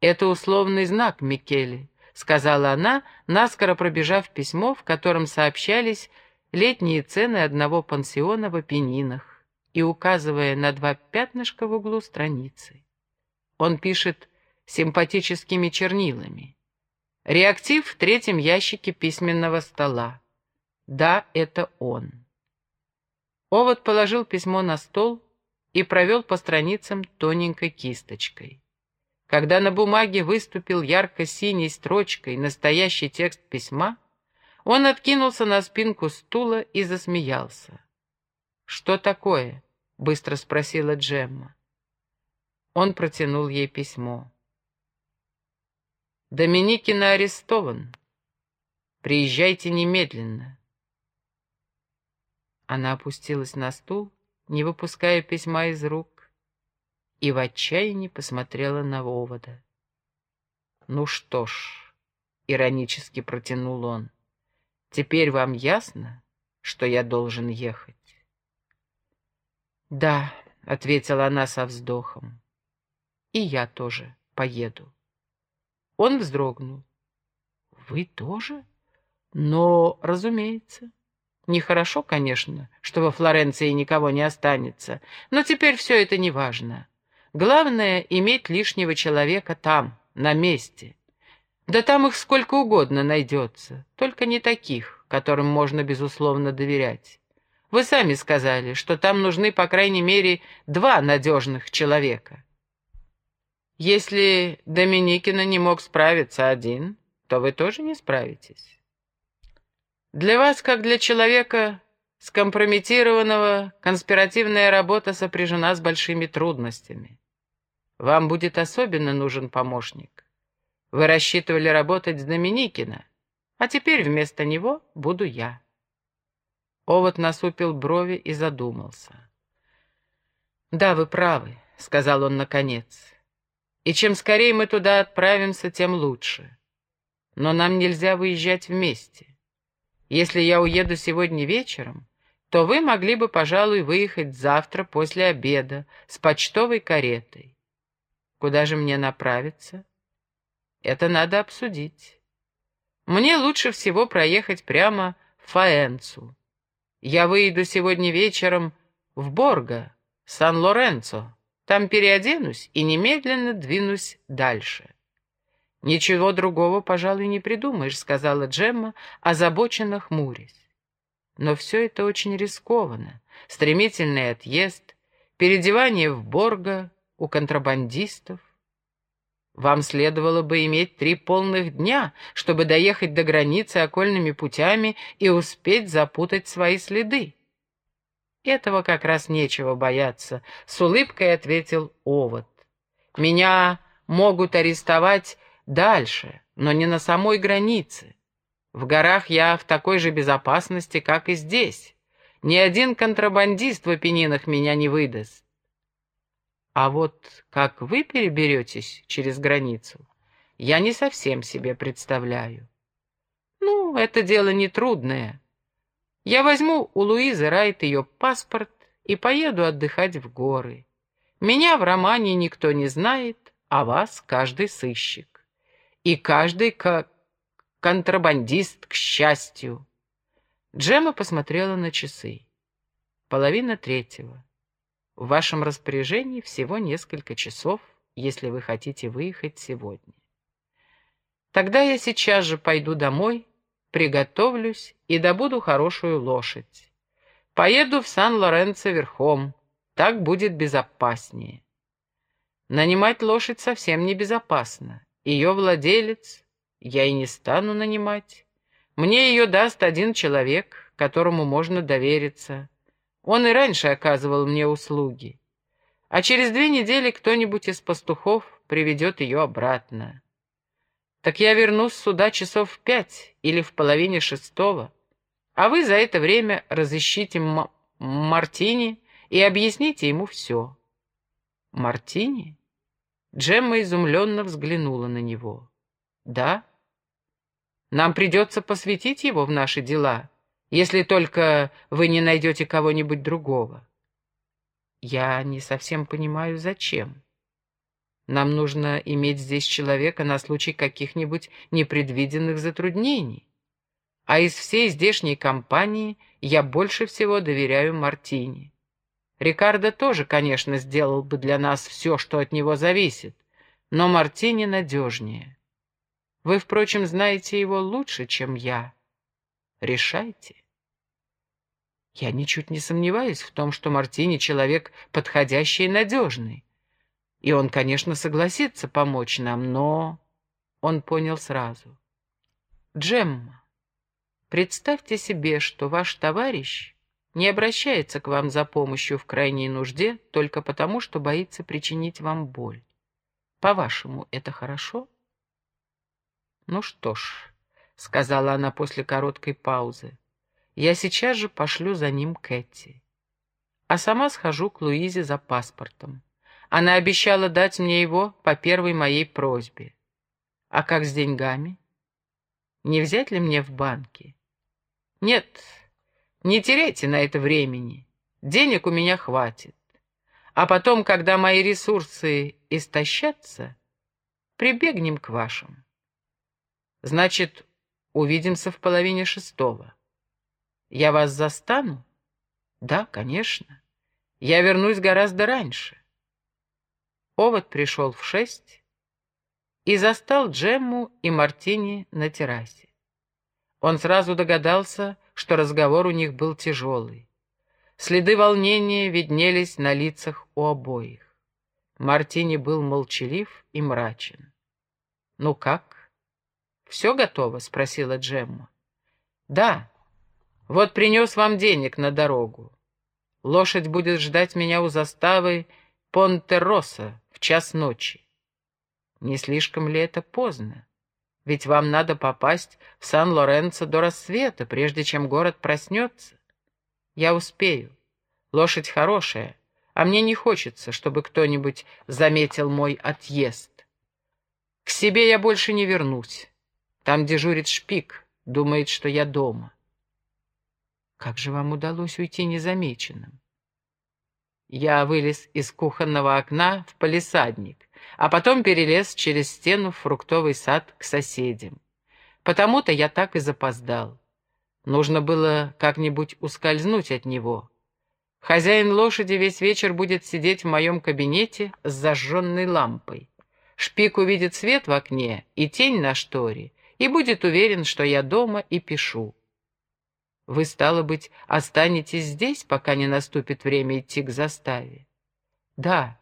«Это условный знак, Микеле», — сказала она, наскоро пробежав письмо, в котором сообщались летние цены одного пансиона в Апеннинах и указывая на два пятнышка в углу страницы. Он пишет симпатическими чернилами. Реактив в третьем ящике письменного стола. Да, это он. Овод положил письмо на стол и провел по страницам тоненькой кисточкой. Когда на бумаге выступил ярко-синей строчкой настоящий текст письма, он откинулся на спинку стула и засмеялся. «Что такое?» — быстро спросила Джемма. Он протянул ей письмо. «Доминикина арестован. Приезжайте немедленно». Она опустилась на стул, не выпуская письма из рук, и в отчаянии посмотрела на Овода. «Ну что ж», — иронически протянул он, — Теперь вам ясно, что я должен ехать? Да, ответила она со вздохом. И я тоже поеду. Он вздрогнул. Вы тоже? Но, разумеется. Нехорошо, конечно, что во Флоренции никого не останется, но теперь все это не важно. Главное — иметь лишнего человека там, на месте. Да там их сколько угодно найдется, только не таких, которым можно безусловно доверять. Вы сами сказали, что там нужны по крайней мере два надежных человека. Если Доминикина не мог справиться один, то вы тоже не справитесь. Для вас, как для человека скомпрометированного, конспиративная работа сопряжена с большими трудностями. Вам будет особенно нужен помощник. Вы рассчитывали работать с Доминикина, а теперь вместо него буду я. Овод насупил брови и задумался. «Да, вы правы», — сказал он наконец. «И чем скорее мы туда отправимся, тем лучше. Но нам нельзя выезжать вместе. Если я уеду сегодня вечером, то вы могли бы, пожалуй, выехать завтра после обеда с почтовой каретой. Куда же мне направиться?» Это надо обсудить. Мне лучше всего проехать прямо в Фаэнцу. Я выйду сегодня вечером в Борго, Сан-Лоренцо. Там переоденусь и немедленно двинусь дальше. «Ничего другого, пожалуй, не придумаешь», — сказала Джемма, озабоченно хмурясь. «Но все это очень рискованно. Стремительный отъезд, переодевание в Борго у контрабандистов. Вам следовало бы иметь три полных дня, чтобы доехать до границы окольными путями и успеть запутать свои следы. Этого как раз нечего бояться, — с улыбкой ответил Овод. Меня могут арестовать дальше, но не на самой границе. В горах я в такой же безопасности, как и здесь. Ни один контрабандист в Апеннинах меня не выдаст. А вот как вы переберетесь через границу, я не совсем себе представляю. Ну, это дело нетрудное. Я возьму у Луизы Райт ее паспорт и поеду отдыхать в горы. Меня в романе никто не знает, а вас каждый сыщик. И каждый как контрабандист, к счастью. Джема посмотрела на часы. Половина третьего. В вашем распоряжении всего несколько часов, если вы хотите выехать сегодня. Тогда я сейчас же пойду домой, приготовлюсь и добуду хорошую лошадь. Поеду в Сан-Лоренцо верхом, так будет безопаснее. Нанимать лошадь совсем небезопасно. Ее владелец я и не стану нанимать. Мне ее даст один человек, которому можно довериться. Он и раньше оказывал мне услуги. А через две недели кто-нибудь из пастухов приведет ее обратно. Так я вернусь сюда часов в пять или в половине шестого, а вы за это время разыщите Мартини и объясните ему все. Мартини? Джемма изумленно взглянула на него. Да? Нам придется посвятить его в наши дела, если только вы не найдете кого-нибудь другого. Я не совсем понимаю, зачем. Нам нужно иметь здесь человека на случай каких-нибудь непредвиденных затруднений. А из всей здешней компании я больше всего доверяю Мартине. Рикардо тоже, конечно, сделал бы для нас все, что от него зависит, но Мартини надежнее. Вы, впрочем, знаете его лучше, чем я. Решайте. Я ничуть не сомневаюсь в том, что Мартини человек подходящий и надежный. И он, конечно, согласится помочь нам, но... Он понял сразу. Джемма, представьте себе, что ваш товарищ не обращается к вам за помощью в крайней нужде только потому, что боится причинить вам боль. По-вашему, это хорошо? Ну что ж, — сказала она после короткой паузы, — я сейчас же пошлю за ним Кэти. А сама схожу к Луизе за паспортом. Она обещала дать мне его по первой моей просьбе. А как с деньгами? Не взять ли мне в банке? Нет, не теряйте на это времени. Денег у меня хватит. А потом, когда мои ресурсы истощатся, прибегнем к вашим. Значит, увидимся в половине шестого. Я вас застану? Да, конечно. Я вернусь гораздо раньше. Овод пришел в шесть и застал Джемму и Мартини на террасе. Он сразу догадался, что разговор у них был тяжелый. Следы волнения виднелись на лицах у обоих. Мартини был молчалив и мрачен. «Ну как? Все готово?» — спросила Джемма. «Да. Вот принес вам денег на дорогу. Лошадь будет ждать меня у заставы Понте-Росса в час ночи. Не слишком ли это поздно? Ведь вам надо попасть в Сан-Лоренцо до рассвета, прежде чем город проснется. Я успею. Лошадь хорошая, а мне не хочется, чтобы кто-нибудь заметил мой отъезд. К себе я больше не вернусь. Там дежурит шпик, думает, что я дома. Как же вам удалось уйти незамеченным? Я вылез из кухонного окна в палисадник а потом перелез через стену в фруктовый сад к соседям. Потому-то я так и запоздал. Нужно было как-нибудь ускользнуть от него. Хозяин лошади весь вечер будет сидеть в моем кабинете с зажженной лампой. Шпик увидит свет в окне и тень на шторе и будет уверен, что я дома и пишу. Вы, стало быть, останетесь здесь, пока не наступит время идти к заставе? Да,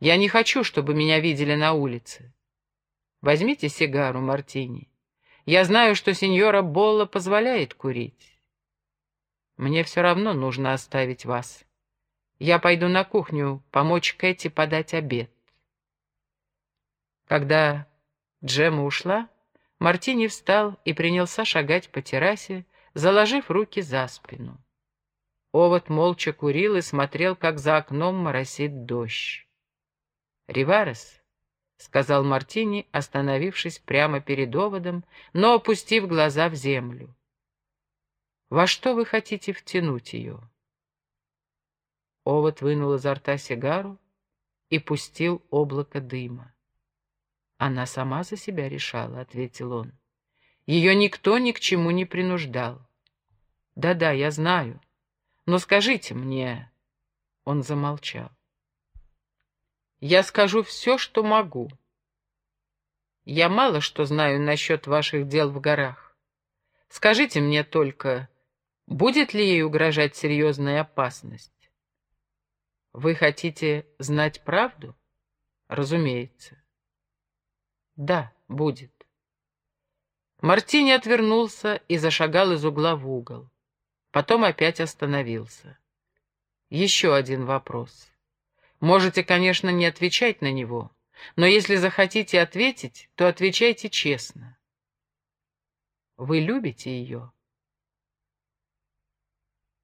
я не хочу, чтобы меня видели на улице. Возьмите сигару, Мартини. Я знаю, что сеньора Болла позволяет курить. Мне все равно нужно оставить вас. Я пойду на кухню помочь Кэти подать обед. Когда Джема ушла, Мартини встал и принялся шагать по террасе, заложив руки за спину. Овод молча курил и смотрел, как за окном моросит дождь. «Риварес», — сказал Мартини, остановившись прямо перед оводом, но опустив глаза в землю. «Во что вы хотите втянуть ее?» Овод вынул изо рта сигару и пустил облако дыма. «Она сама за себя решала», — ответил он. «Ее никто ни к чему не принуждал». «Да-да, я знаю. Но скажите мне...» Он замолчал. Я скажу все, что могу. Я мало что знаю насчет ваших дел в горах. Скажите мне только, будет ли ей угрожать серьезная опасность? Вы хотите знать правду? Разумеется. Да, будет. Мартини отвернулся и зашагал из угла в угол. Потом опять остановился. Еще один вопрос. Можете, конечно, не отвечать на него, но если захотите ответить, то отвечайте честно. Вы любите ее?